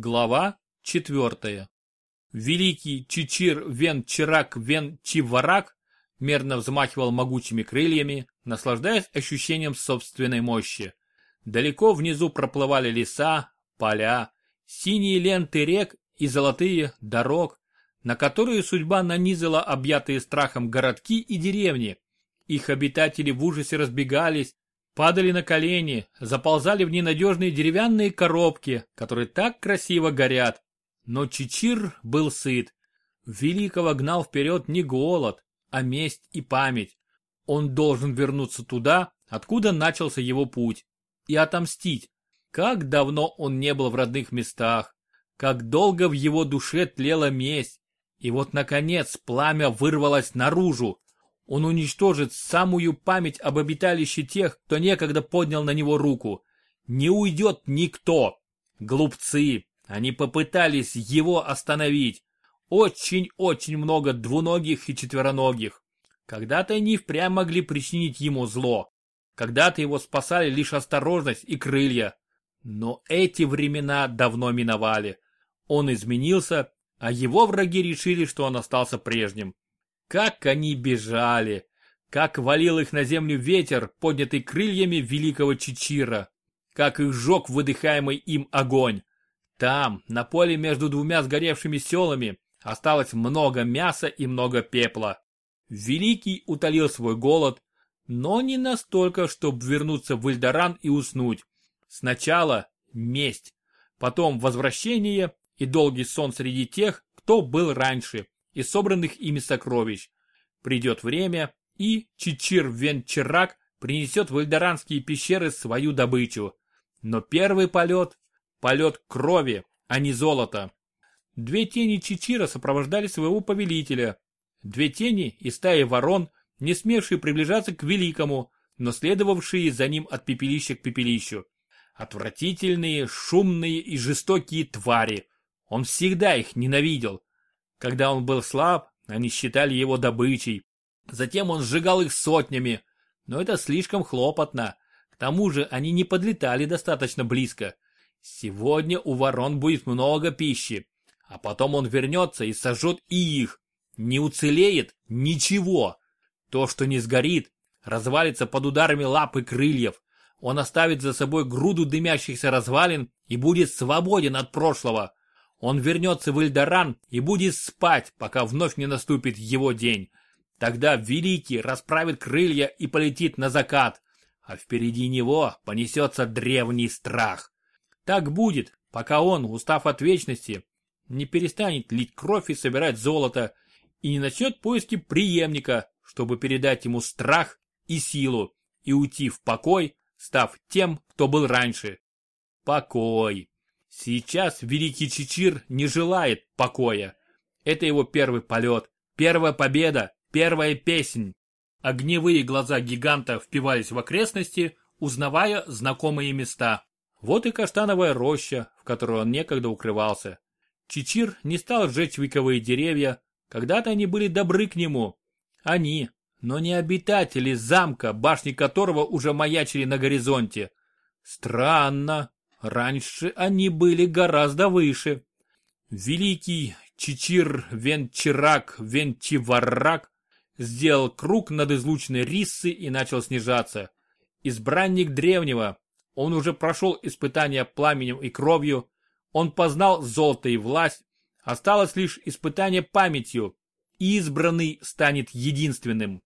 Глава четвертая. Великий Чичир Вен Чирак Вен Чиварак мерно взмахивал могучими крыльями, наслаждаясь ощущением собственной мощи. Далеко внизу проплывали леса, поля, синие ленты рек и золотые дорог, на которые судьба нанизала объятые страхом городки и деревни. Их обитатели в ужасе разбегались, падали на колени, заползали в ненадежные деревянные коробки, которые так красиво горят. Но Чичир был сыт. Великого гнал вперед не голод, а месть и память. Он должен вернуться туда, откуда начался его путь, и отомстить. Как давно он не был в родных местах, как долго в его душе тлела месть. И вот, наконец, пламя вырвалось наружу, он уничтожит самую память об обиталище тех, кто некогда поднял на него руку. Не уйдет никто. Глупцы. Они попытались его остановить. Очень-очень много двуногих и четвероногих. Когда-то они впрямь могли причинить ему зло. Когда-то его спасали лишь осторожность и крылья. Но эти времена давно миновали. Он изменился, а его враги решили, что он остался прежним. Как они бежали! Как валил их на землю ветер, поднятый крыльями великого Чичира! Как их жег выдыхаемый им огонь! Там, на поле между двумя сгоревшими селами, осталось много мяса и много пепла. Великий утолил свой голод, но не настолько, чтобы вернуться в Ильдоран и уснуть. Сначала месть, потом возвращение и долгий сон среди тех, кто был раньше и собранных ими сокровищ. Придет время, и Чичир-Венчерак принесет в Эльдоранские пещеры свою добычу. Но первый полет – полет крови, а не золота. Две тени Чичира сопровождали своего повелителя. Две тени и стаи ворон, не смевшие приближаться к великому, но следовавшие за ним от пепелища к пепелищу. Отвратительные, шумные и жестокие твари. Он всегда их ненавидел. Когда он был слаб, они считали его добычей. Затем он сжигал их сотнями, но это слишком хлопотно. К тому же они не подлетали достаточно близко. Сегодня у ворон будет много пищи, а потом он вернется и сожжет и их. Не уцелеет ничего. То, что не сгорит, развалится под ударами лап и крыльев. Он оставит за собой груду дымящихся развалин и будет свободен от прошлого. Он вернется в Эльдоран и будет спать, пока вновь не наступит его день. Тогда Великий расправит крылья и полетит на закат, а впереди него понесется древний страх. Так будет, пока он, устав от вечности, не перестанет лить кровь и собирать золото, и не начнет поиски преемника, чтобы передать ему страх и силу, и уйти в покой, став тем, кто был раньше. Покой. Сейчас великий Чичир не желает покоя. Это его первый полет, первая победа, первая песнь. Огневые глаза гиганта впивались в окрестности, узнавая знакомые места. Вот и каштановая роща, в которой он некогда укрывался. Чичир не стал сжечь вековые деревья, когда-то они были добры к нему. Они, но не обитатели замка, башни которого уже маячили на горизонте. Странно, Раньше они были гораздо выше. Великий Чичир Венчирак Венчиваррак сделал круг над излученной Риссы и начал снижаться. Избранник древнего, он уже прошел испытания пламенем и кровью, он познал золото и власть, осталось лишь испытание памятью, избранный станет единственным.